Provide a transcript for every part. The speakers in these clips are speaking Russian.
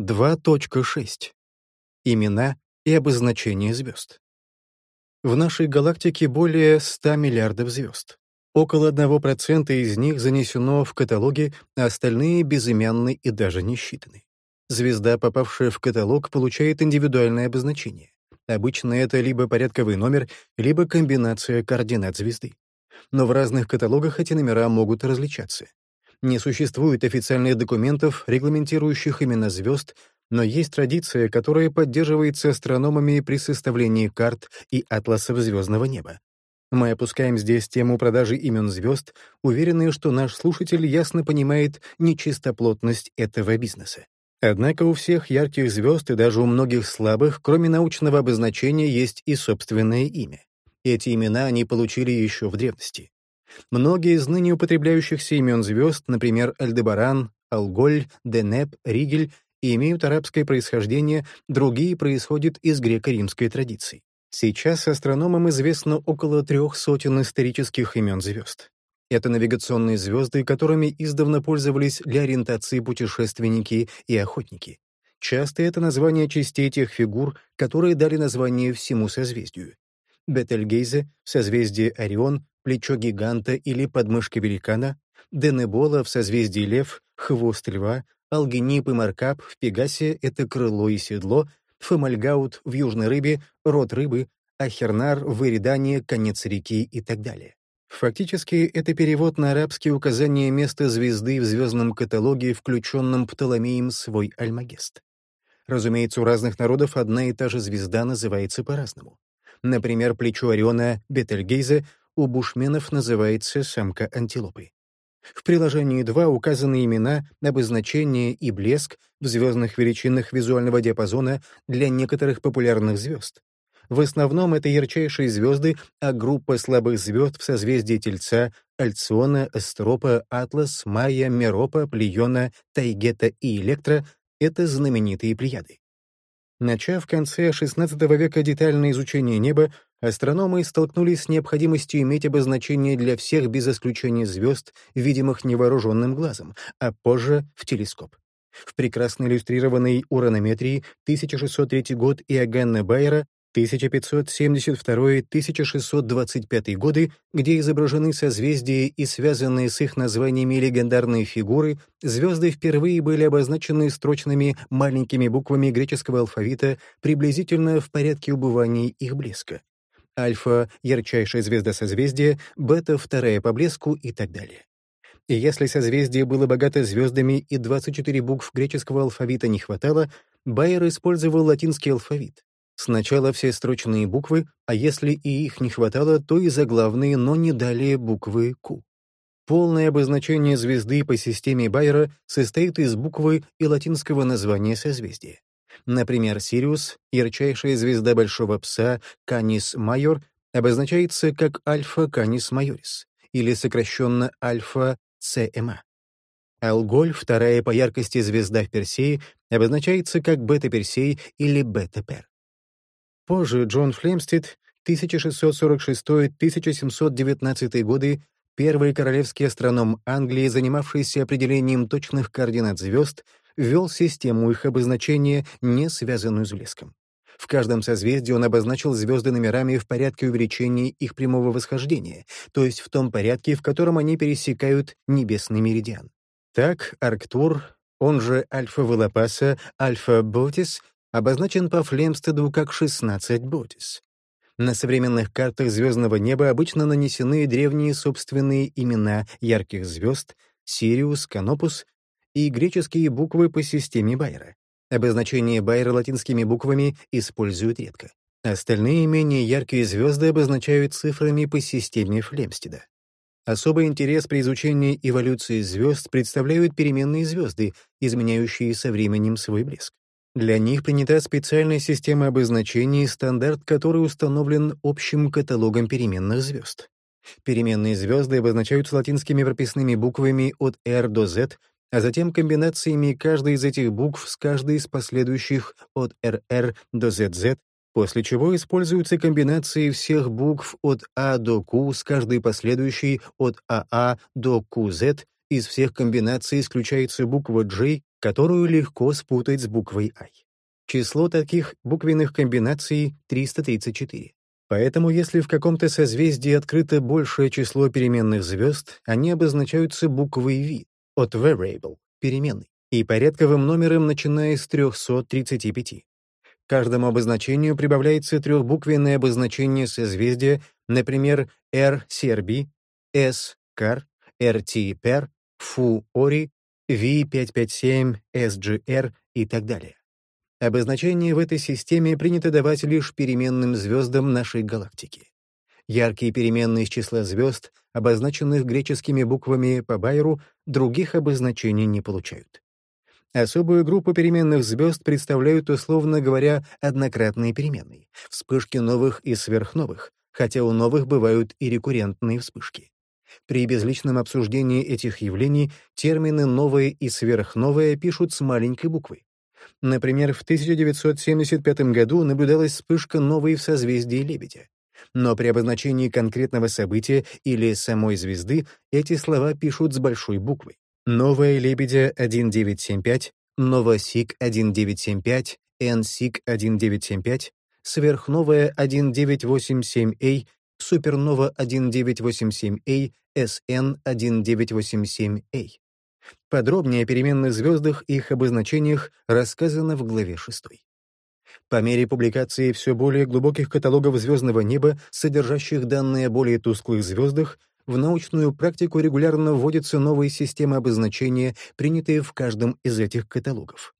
2.6. Имена и обозначения звезд. В нашей галактике более 100 миллиардов звезд. Около 1% из них занесено в каталоги, а остальные безымянны и даже не считаны. Звезда, попавшая в каталог, получает индивидуальное обозначение. Обычно это либо порядковый номер, либо комбинация координат звезды. Но в разных каталогах эти номера могут различаться. Не существует официальных документов, регламентирующих имена звезд, но есть традиция, которая поддерживается астрономами при составлении карт и атласов звездного неба. Мы опускаем здесь тему продажи имен звезд, уверенные, что наш слушатель ясно понимает нечистоплотность этого бизнеса. Однако у всех ярких звезд и даже у многих слабых, кроме научного обозначения, есть и собственное имя. Эти имена они получили еще в древности. Многие из ныне употребляющихся имен звезд, например, Альдебаран, Алголь, Денеп, Ригель, имеют арабское происхождение, другие происходят из греко-римской традиции. Сейчас астрономам известно около трех сотен исторических имен звезд. Это навигационные звезды, которыми издавна пользовались для ориентации путешественники и охотники. Часто это название частей тех фигур, которые дали название всему созвездию. Бетельгейзе — созвездие Орион, плечо гиганта или подмышка великана, Денебола в созвездии Лев, хвост льва, Алгенип и Маркап в Пегасе — это крыло и седло, Фомальгаут в Южной рыбе — рот рыбы, Ахернар в Иридане — конец реки и так далее. Фактически, это перевод на арабский указание места звезды в звездном каталоге, включенном Птоломеем свой Альмагест. Разумеется, у разных народов одна и та же звезда называется по-разному. Например, плечо Ориона Бетельгейзе у бушменов называется самка антилопы. В приложении 2 указаны имена, обозначения и блеск в звездных величинах визуального диапазона для некоторых популярных звезд. В основном это ярчайшие звезды, а группа слабых звезд в созвездии Тельца, Альциона, Эстропа, Атлас, Майя, Меропа, Плиона, Тайгета и Электра — это знаменитые плеяды. Начав в конце XVI века детальное изучение неба, астрономы столкнулись с необходимостью иметь обозначение для всех без исключения звезд, видимых невооруженным глазом, а позже — в телескоп. В прекрасно иллюстрированной уранометрии 1603 год Иоганна Байера 1572-1625 годы, где изображены созвездия и связанные с их названиями легендарные фигуры, звезды впервые были обозначены строчными маленькими буквами греческого алфавита приблизительно в порядке убывания их блеска. Альфа — ярчайшая звезда созвездия, бета — вторая по блеску и так далее. И если созвездие было богато звездами и 24 букв греческого алфавита не хватало, Байер использовал латинский алфавит. Сначала все строчные буквы, а если и их не хватало, то и заглавные, но не далее буквы Q. Полное обозначение звезды по системе Байера состоит из буквы и латинского названия созвездия. Например, Сириус, ярчайшая звезда Большого Пса, Canis Major, обозначается как Alpha Canis Majoris, или сокращенно Alpha CMa. Алголь, вторая по яркости звезда в Персее, обозначается как Beta Persei или Beta Per. Позже Джон Флемстид, 1646-1719 годы, первый королевский астроном Англии, занимавшийся определением точных координат звезд, ввел систему их обозначения, не связанную с блеском. В каждом созвездии он обозначил звезды номерами в порядке увеличения их прямого восхождения, то есть в том порядке, в котором они пересекают небесный меридиан. Так, Арктур, он же Альфа Волопаса, Альфа Ботис, обозначен по Флемстеду как 16 Ботис. На современных картах звездного неба обычно нанесены древние собственные имена ярких звезд — Сириус, Канопус и греческие буквы по системе Байера. Обозначение Байера латинскими буквами используют редко. Остальные менее яркие звезды обозначают цифрами по системе Флемстеда. Особый интерес при изучении эволюции звезд представляют переменные звезды, изменяющие со временем свой блеск. Для них принята специальная система обозначений, стандарт который установлен общим каталогом переменных звезд. Переменные звезды обозначаются латинскими прописными буквами от R до Z, а затем комбинациями каждой из этих букв с каждой из последующих от RR до ZZ, после чего используются комбинации всех букв от А до Q с каждой последующей от АА до QZ из всех комбинаций исключается буква J, которую легко спутать с буквой I. Число таких буквенных комбинаций — 334. Поэтому если в каком-то созвездии открыто большее число переменных звезд, они обозначаются буквой V от variable — переменной, и порядковым номером, начиная с 335. Каждому обозначению прибавляется трехбуквенное обозначение созвездия, например, R Серби, S Кар, RT Per, FU Ори, V557 SGR и так далее. Обозначение в этой системе принято давать лишь переменным звездам нашей галактики. Яркие переменные из числа звезд, обозначенных греческими буквами по Байеру, других обозначений не получают. Особую группу переменных звезд представляют, условно говоря, однократные переменные, вспышки новых и сверхновых, хотя у новых бывают и рекуррентные вспышки. При безличном обсуждении этих явлений термины «новое» и «сверхновое» пишут с маленькой буквы. Например, в 1975 году наблюдалась вспышка новой в созвездии Лебедя. Но при обозначении конкретного события или самой звезды эти слова пишут с большой буквы. Новая Лебедя 1975, Новосик 1975, NSIC 1975, Сверхновая 1987A, Супернова 1987A, SN 1987A. Подробнее о переменных звездах и их обозначениях рассказано в главе 6. По мере публикации все более глубоких каталогов звездного неба, содержащих данные о более тусклых звездах, в научную практику регулярно вводятся новые системы обозначения, принятые в каждом из этих каталогов.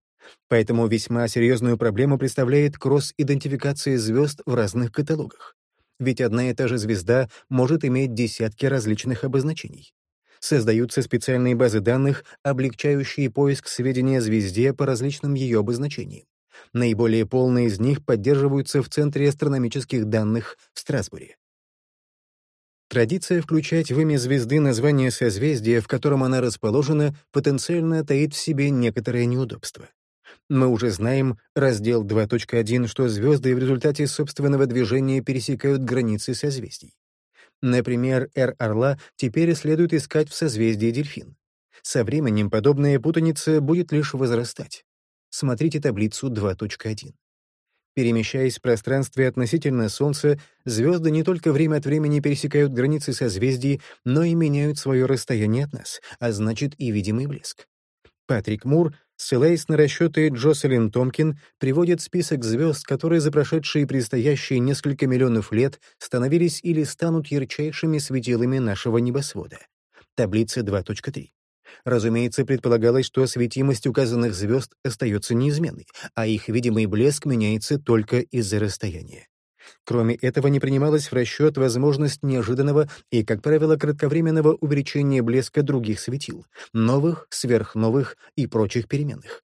Поэтому весьма серьезную проблему представляет кросс-идентификация звезд в разных каталогах. Ведь одна и та же звезда может иметь десятки различных обозначений. Создаются специальные базы данных, облегчающие поиск сведений о звезде по различным ее обозначениям. Наиболее полные из них поддерживаются в Центре астрономических данных в Страсбуре. Традиция включать в имя звезды название созвездия, в котором она расположена, потенциально таит в себе некоторое неудобство. Мы уже знаем, раздел 2.1, что звезды в результате собственного движения пересекают границы созвездий. Например, Р Орла теперь следует искать в созвездии Дельфин. Со временем подобная путаница будет лишь возрастать. Смотрите таблицу 2.1. Перемещаясь в пространстве относительно Солнца, звезды не только время от времени пересекают границы созвездий, но и меняют свое расстояние от нас, а значит и видимый блеск. Патрик Мур, ссылаясь на расчеты Джоселин Томкин, приводит список звезд, которые за прошедшие и предстоящие несколько миллионов лет становились или станут ярчайшими светилами нашего небосвода. Таблица 2.3. Разумеется, предполагалось, что светимость указанных звезд остается неизменной, а их видимый блеск меняется только из-за расстояния. Кроме этого, не принималась в расчет возможность неожиданного и, как правило, кратковременного увеличения блеска других светил, новых, сверхновых и прочих переменных.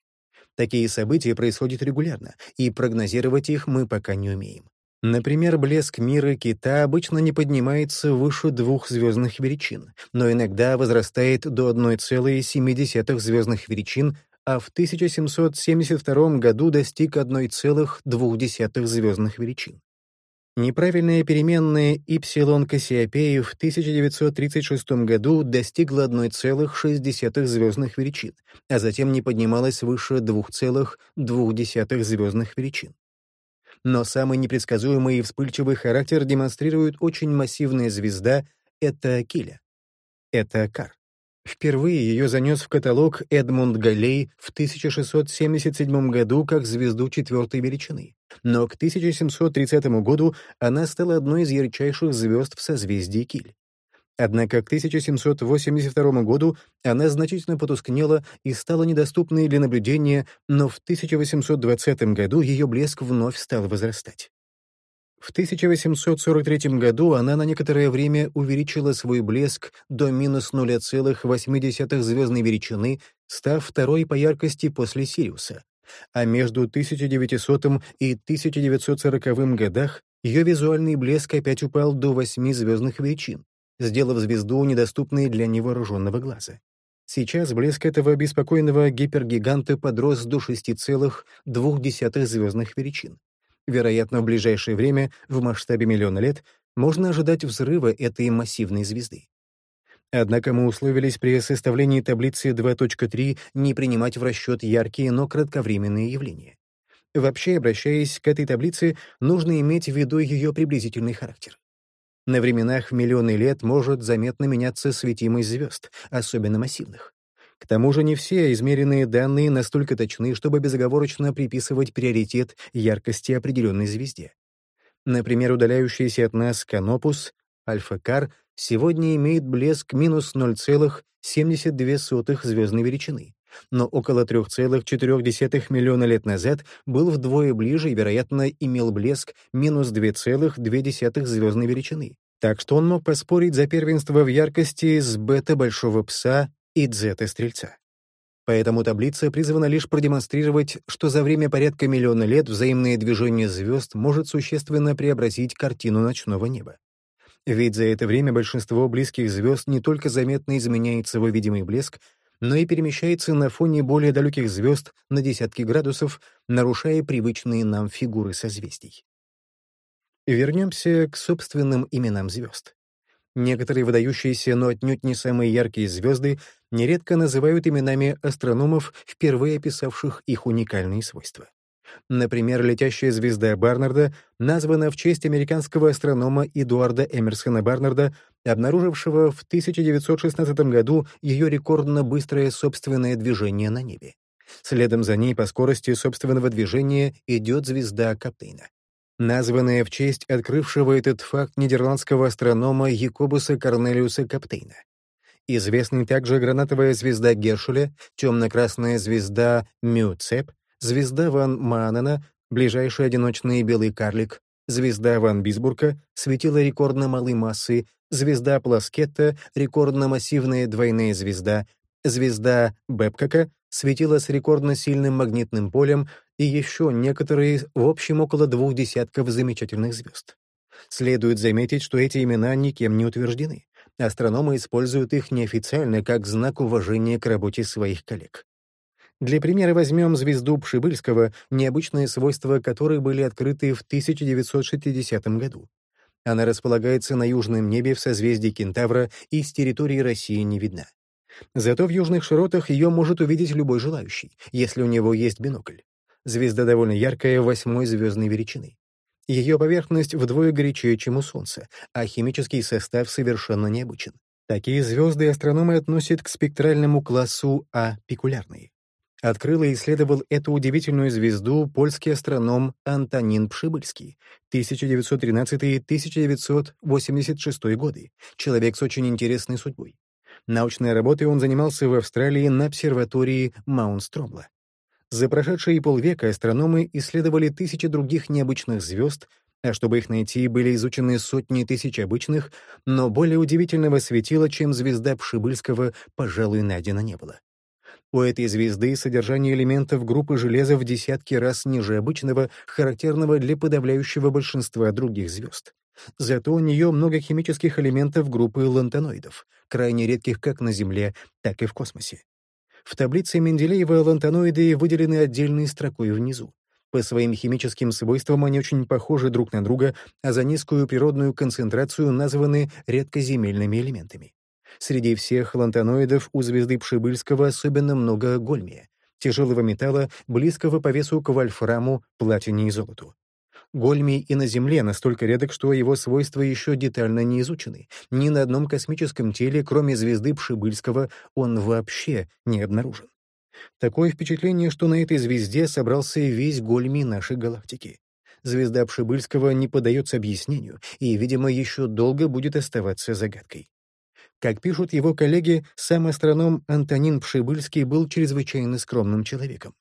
Такие события происходят регулярно, и прогнозировать их мы пока не умеем. Например, блеск мира кита обычно не поднимается выше двух звездных величин, но иногда возрастает до 1,7 звездных величин, а в 1772 году достиг 1,2 звездных величин. Неправильная переменная Ипсилон Кассиопеи в 1936 году достигла 1,6 звездных величин, а затем не поднималась выше 2,2 звездных величин. Но самый непредсказуемый и вспыльчивый характер демонстрирует очень массивная звезда — это Киля. Это Кар. Впервые ее занес в каталог Эдмунд Галлей в 1677 году как звезду четвертой величины. Но к 1730 году она стала одной из ярчайших звезд в созвездии Киль. Однако к 1782 году она значительно потускнела и стала недоступной для наблюдения, но в 1820 году ее блеск вновь стал возрастать. В 1843 году она на некоторое время увеличила свой блеск до минус 0,8 звездной величины, став второй по яркости после Сириуса. А между 1900 и 1940 годах ее визуальный блеск опять упал до 8 звездных величин, сделав звезду недоступной для невооруженного глаза. Сейчас блеск этого беспокойного гипергиганта подрос до 6,2 звездных величин. Вероятно, в ближайшее время, в масштабе миллиона лет, можно ожидать взрыва этой массивной звезды. Однако мы условились при составлении таблицы 2.3 не принимать в расчет яркие, но кратковременные явления. Вообще, обращаясь к этой таблице, нужно иметь в виду ее приблизительный характер. На временах в миллионы лет может заметно меняться светимость звезд, особенно массивных. К тому же не все измеренные данные настолько точны, чтобы безоговорочно приписывать приоритет яркости определенной звезде. Например, удаляющийся от нас Канопус, Альфа-Кар, сегодня имеет блеск минус 0,72 звездной величины, но около 3,4 миллиона лет назад был вдвое ближе и, вероятно, имел блеск минус 2,2 звездной величины. Так что он мог поспорить за первенство в яркости с бета Большого Пса и дзета Стрельца. Поэтому таблица призвана лишь продемонстрировать, что за время порядка миллиона лет взаимное движение звезд может существенно преобразить картину ночного неба. Ведь за это время большинство близких звезд не только заметно изменяет свой видимый блеск, но и перемещается на фоне более далеких звезд на десятки градусов, нарушая привычные нам фигуры созвездий. Вернемся к собственным именам звезд. Некоторые выдающиеся, но отнюдь не самые яркие звезды нередко называют именами астрономов, впервые описавших их уникальные свойства. Например, летящая звезда Барнарда названа в честь американского астронома Эдуарда Эмерсона Барнарда, обнаружившего в 1916 году ее рекордно быстрое собственное движение на небе. Следом за ней по скорости собственного движения идет звезда Каптейна. Названная в честь открывшего этот факт нидерландского астронома Якобуса Корнелиуса Каптейна. Известны также гранатовая звезда Гершеля, темно-красная звезда Мюцеп, звезда Ван Манена, ближайший одиночный белый карлик, звезда Ван Бисбурка, светило рекордно малой массы, звезда Пласкетта, рекордно массивная двойная звезда, звезда Бэбкока, светило с рекордно сильным магнитным полем и еще некоторые, в общем, около двух десятков замечательных звезд. Следует заметить, что эти имена никем не утверждены. Астрономы используют их неофициально как знак уважения к работе своих коллег. Для примера возьмем звезду Пшибыльского, необычные свойства которой были открыты в 1960 году. Она располагается на южном небе в созвездии Кентавра и с территории России не видна. Зато в южных широтах ее может увидеть любой желающий, если у него есть бинокль. Звезда довольно яркая, восьмой звездной величины. Ее поверхность вдвое горячее, чем у Солнца, а химический состав совершенно необычен. Такие звезды астрономы относят к спектральному классу А пикулярные открыл и исследовал эту удивительную звезду польский астроном Антонин Пшибыльский, 1913-1986 годы, человек с очень интересной судьбой. Научной работой он занимался в Австралии на обсерватории Маунт-Стромла. За прошедшие полвека астрономы исследовали тысячи других необычных звезд, а чтобы их найти, были изучены сотни тысяч обычных, но более удивительного светила, чем звезда Пшибыльского, пожалуй, найдено не было. У этой звезды содержание элементов группы железа в десятки раз ниже обычного, характерного для подавляющего большинства других звезд. Зато у нее много химических элементов группы лантаноидов, крайне редких как на Земле, так и в космосе. В таблице Менделеева лантаноиды выделены отдельной строкой внизу. По своим химическим свойствам они очень похожи друг на друга, а за низкую природную концентрацию названы редкоземельными элементами. Среди всех лантаноидов у звезды Пшибыльского особенно много гольмия, тяжелого металла, близкого по весу к вольфраму, платине и золоту. Гольмий и на Земле настолько редок, что его свойства еще детально не изучены. Ни на одном космическом теле, кроме звезды Пшибыльского, он вообще не обнаружен. Такое впечатление, что на этой звезде собрался весь Гольмий нашей галактики. Звезда Пшибыльского не поддается объяснению и, видимо, еще долго будет оставаться загадкой. Как пишут его коллеги, сам астроном Антонин Пшибыльский был чрезвычайно скромным человеком.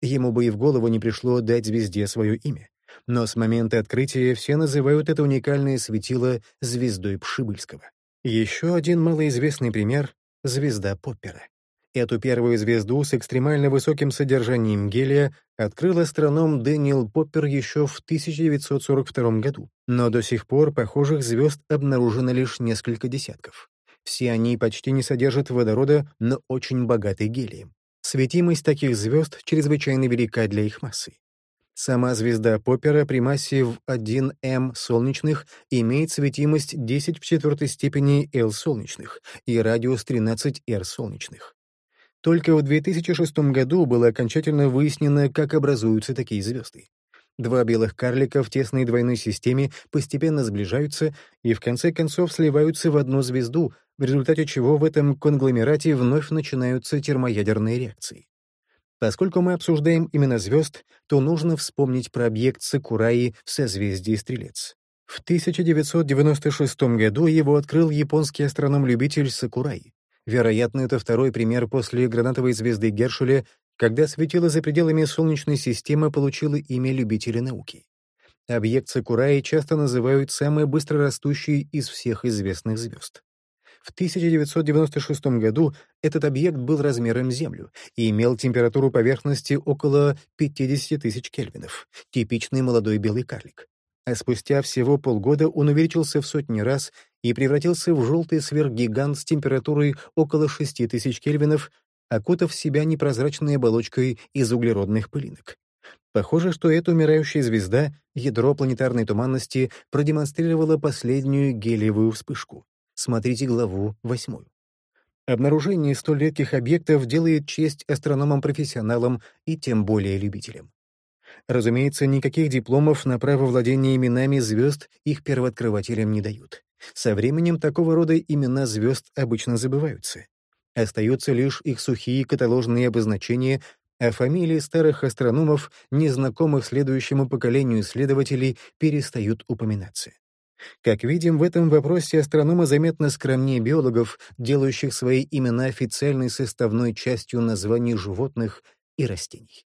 Ему бы и в голову не пришло дать звезде свое имя. Но с момента открытия все называют это уникальное светило звездой Пшибыльского. Еще один малоизвестный пример — звезда Поппера. Эту первую звезду с экстремально высоким содержанием гелия открыл астроном Дэниел Поппер еще в 1942 году, но до сих пор похожих звезд обнаружено лишь несколько десятков. Все они почти не содержат водорода, но очень богаты гелием. Светимость таких звезд чрезвычайно велика для их массы. Сама звезда Поппера при массе в 1 М солнечных имеет светимость 10 в четвертой степени L солнечных и радиус 13 R солнечных. Только в 2006 году было окончательно выяснено, как образуются такие звезды. Два белых карлика в тесной двойной системе постепенно сближаются и в конце концов сливаются в одну звезду, в результате чего в этом конгломерате вновь начинаются термоядерные реакции. Поскольку мы обсуждаем именно звезд, то нужно вспомнить про объект Сакураи в созвездии Стрелец. В 1996 году его открыл японский астроном-любитель Сакураи. Вероятно, это второй пример после гранатовой звезды Гершеля, когда светило за пределами Солнечной системы получило имя любителя науки. Объект Сакураи часто называют самой быстрорастущей из всех известных звезд. В 1996 году этот объект был размером Землю и имел температуру поверхности около 50 тысяч кельвинов, типичный молодой белый карлик. А спустя всего полгода он увеличился в сотни раз и превратился в желтый сверхгигант с температурой около 6000 кельвинов, окутав себя непрозрачной оболочкой из углеродных пылинок. Похоже, что эта умирающая звезда, ядро планетарной туманности, продемонстрировала последнюю гелиевую вспышку. Смотрите главу восьмую. Обнаружение столь редких объектов делает честь астрономам-профессионалам и тем более любителям. Разумеется, никаких дипломов на право владения именами звезд их первооткрывателям не дают. Со временем такого рода имена звезд обычно забываются. Остаются лишь их сухие каталожные обозначения, а фамилии старых астрономов, незнакомых следующему поколению исследователей, перестают упоминаться. Как видим, в этом вопросе астрономы заметно скромнее биологов, делающих свои имена официальной составной частью названий животных и растений.